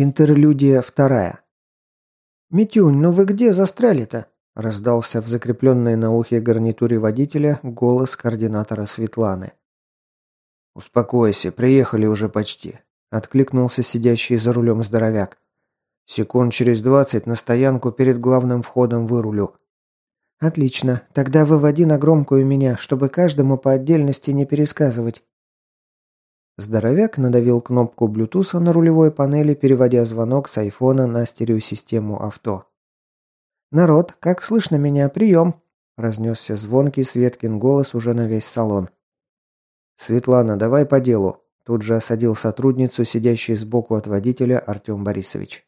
Интерлюдия вторая. «Митюнь, ну вы где застряли-то?» раздался в закрепленной на ухе гарнитуре водителя голос координатора Светланы. «Успокойся, приехали уже почти», – откликнулся сидящий за рулем здоровяк. «Секунд через двадцать на стоянку перед главным входом вырулю». «Отлично. Тогда выводи на громкую меня, чтобы каждому по отдельности не пересказывать». Здоровяк надавил кнопку Bluetooth на рулевой панели, переводя звонок с айфона на стереосистему авто. «Народ, как слышно меня? Прием!» – разнесся звонкий Светкин голос уже на весь салон. «Светлана, давай по делу», – тут же осадил сотрудницу, сидящий сбоку от водителя Артем Борисович.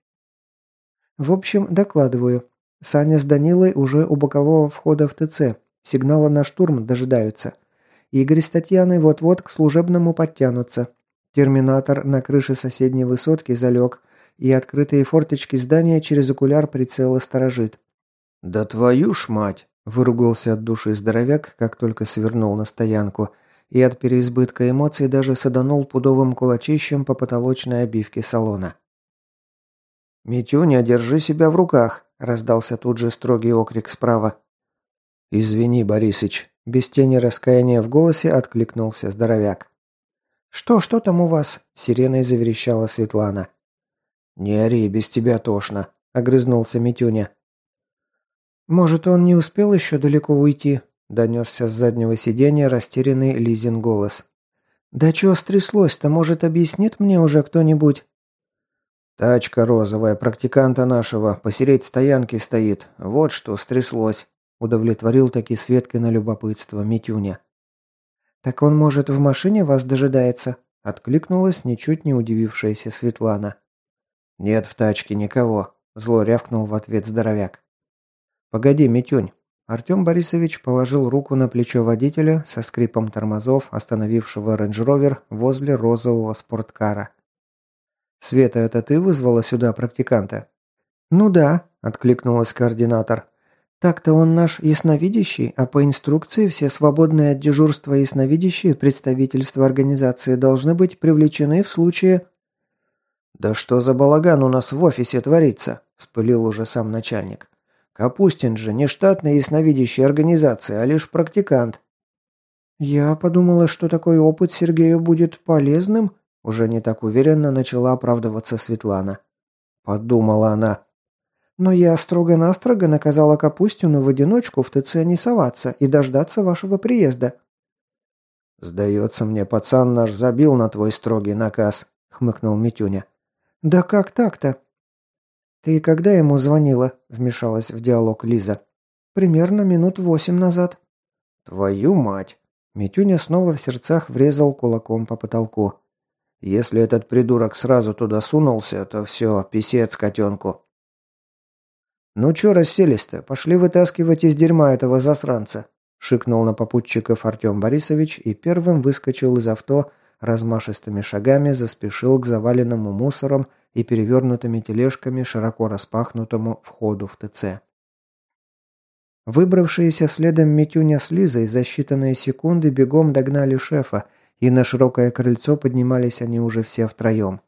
«В общем, докладываю. Саня с Данилой уже у бокового входа в ТЦ. Сигнала на штурм дожидаются. Игорь с Татьяной вот-вот к служебному подтянутся. Терминатор на крыше соседней высотки залег, и открытые форточки здания через окуляр прицела сторожит. «Да твою ж мать!» – выругался от души здоровяк, как только свернул на стоянку, и от переизбытка эмоций даже саданул пудовым кулачищем по потолочной обивке салона. «Митюня, держи себя в руках!» – раздался тут же строгий окрик справа. «Извини, Борисыч», без тени раскаяния в голосе откликнулся здоровяк. «Что, что там у вас?» – сиреной заверещала Светлана. «Не ори, без тебя тошно», – огрызнулся Митюня. «Может, он не успел еще далеко уйти?» – донесся с заднего сиденья растерянный Лизин голос. «Да что стряслось-то? Может, объяснит мне уже кто-нибудь?» «Тачка розовая, практиканта нашего, посереть стоянки стоит. Вот что стряслось», Удовлетворил таки Светкино любопытство Митюня. «Так он, может, в машине вас дожидается?» Откликнулась ничуть не удивившаяся Светлана. «Нет в тачке никого», – зло рявкнул в ответ здоровяк. «Погоди, Митюнь». Артем Борисович положил руку на плечо водителя со скрипом тормозов, остановившего рейндж-ровер возле розового спорткара. «Света, это ты вызвала сюда практиканта?» «Ну да», – откликнулась координатор. Так-то он наш ясновидящий, а по инструкции все свободные от дежурства ясновидящие представительства организации должны быть привлечены в случае... «Да что за балаган у нас в офисе творится?» – вспылил уже сам начальник. «Капустин же не штатная ясновидящая организация, а лишь практикант». «Я подумала, что такой опыт Сергею будет полезным», – уже не так уверенно начала оправдываться Светлана. Подумала она. Но я строго-настрого наказала Капустину в одиночку в ТЦ не соваться и дождаться вашего приезда». «Сдается мне, пацан наш забил на твой строгий наказ», — хмыкнул Митюня. «Да как так-то?» «Ты когда ему звонила?» — вмешалась в диалог Лиза. «Примерно минут восемь назад». «Твою мать!» Митюня снова в сердцах врезал кулаком по потолку. «Если этот придурок сразу туда сунулся, то все, писец котенку». «Ну чё расселись-то? Пошли вытаскивать из дерьма этого засранца!» Шикнул на попутчиков Артем Борисович и первым выскочил из авто, размашистыми шагами заспешил к заваленному мусором и перевернутыми тележками широко распахнутому входу в ТЦ. Выбравшиеся следом Митюня с Лизой за считанные секунды бегом догнали шефа, и на широкое крыльцо поднимались они уже все втроем.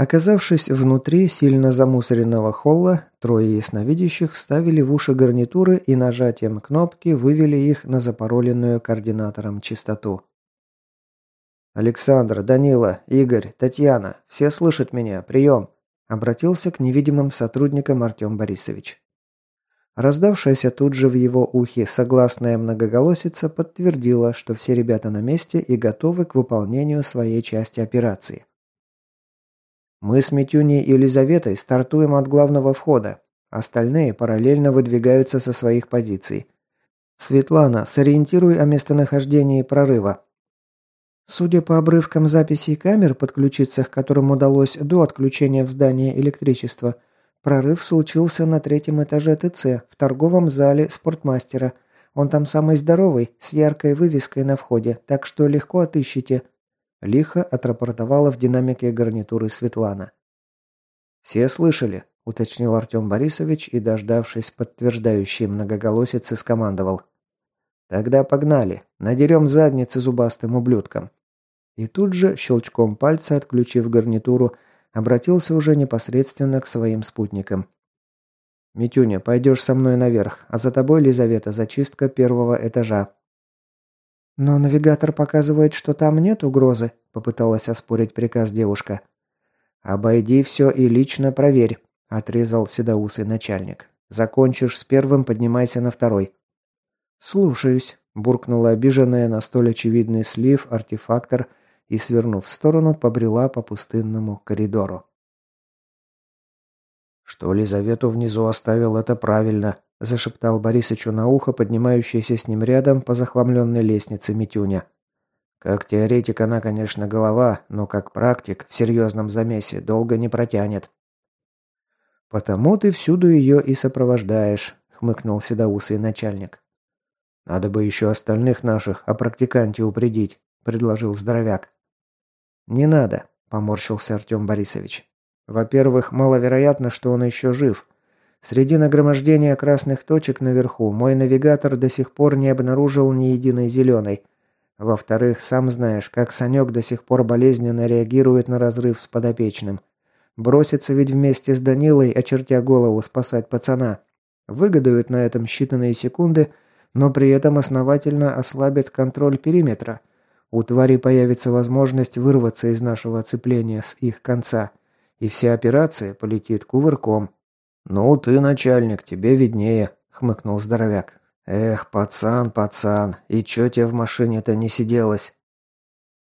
Оказавшись внутри сильно замусоренного холла, трое ясновидящих вставили в уши гарнитуры и нажатием кнопки вывели их на запароленную координатором чистоту. «Александр, Данила, Игорь, Татьяна, все слышат меня, прием!» обратился к невидимым сотрудникам Артем Борисович. Раздавшаяся тут же в его ухе согласная многоголосица подтвердила, что все ребята на месте и готовы к выполнению своей части операции. Мы с Митюней и Елизаветой стартуем от главного входа. Остальные параллельно выдвигаются со своих позиций. Светлана, сориентируй о местонахождении прорыва. Судя по обрывкам записей камер, подключиться к которым удалось до отключения в здании электричества, прорыв случился на третьем этаже ТЦ, в торговом зале спортмастера. Он там самый здоровый, с яркой вывеской на входе, так что легко отыщите. Лихо отрапортовала в динамике гарнитуры Светлана. «Все слышали?» – уточнил Артем Борисович и, дождавшись подтверждающей многоголосицы, скомандовал. «Тогда погнали. Надерем задницы зубастым ублюдкам». И тут же, щелчком пальца отключив гарнитуру, обратился уже непосредственно к своим спутникам. «Митюня, пойдешь со мной наверх, а за тобой, Лизавета, зачистка первого этажа». «Но навигатор показывает, что там нет угрозы», – попыталась оспорить приказ девушка. «Обойди все и лично проверь», – отрезал седоусый начальник. «Закончишь с первым, поднимайся на второй». «Слушаюсь», – буркнула обиженная на столь очевидный слив артефактор и, свернув в сторону, побрела по пустынному коридору. «Что Лизавету внизу оставил, это правильно», – зашептал Борисычу на ухо, поднимающийся с ним рядом по захламленной лестнице Митюня. «Как теоретик она, конечно, голова, но как практик в серьезном замесе долго не протянет». «Потому ты всюду ее и сопровождаешь», – хмыкнул седоусый начальник. «Надо бы еще остальных наших о практиканте упредить», – предложил здоровяк. «Не надо», – поморщился Артем Борисович. Во-первых, маловероятно, что он еще жив. Среди нагромождения красных точек наверху мой навигатор до сих пор не обнаружил ни единой зеленой. Во-вторых, сам знаешь, как Санек до сих пор болезненно реагирует на разрыв с подопечным. Бросится ведь вместе с Данилой, очертя голову, спасать пацана. Выгодуют на этом считанные секунды, но при этом основательно ослабят контроль периметра. У твари появится возможность вырваться из нашего оцепления с их конца и вся операция полетит кувырком». «Ну, ты начальник, тебе виднее», — хмыкнул здоровяк. «Эх, пацан, пацан, и чё тебе в машине-то не сиделось?»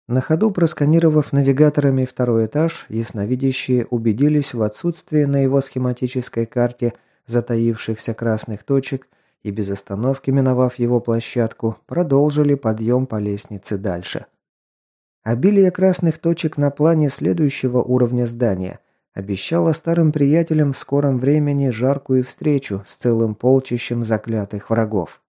На ходу просканировав навигаторами второй этаж, ясновидящие убедились в отсутствии на его схематической карте затаившихся красных точек и без остановки миновав его площадку, продолжили подъем по лестнице дальше. Обилие красных точек на плане следующего уровня здания обещало старым приятелям в скором времени жаркую встречу с целым полчищем заклятых врагов.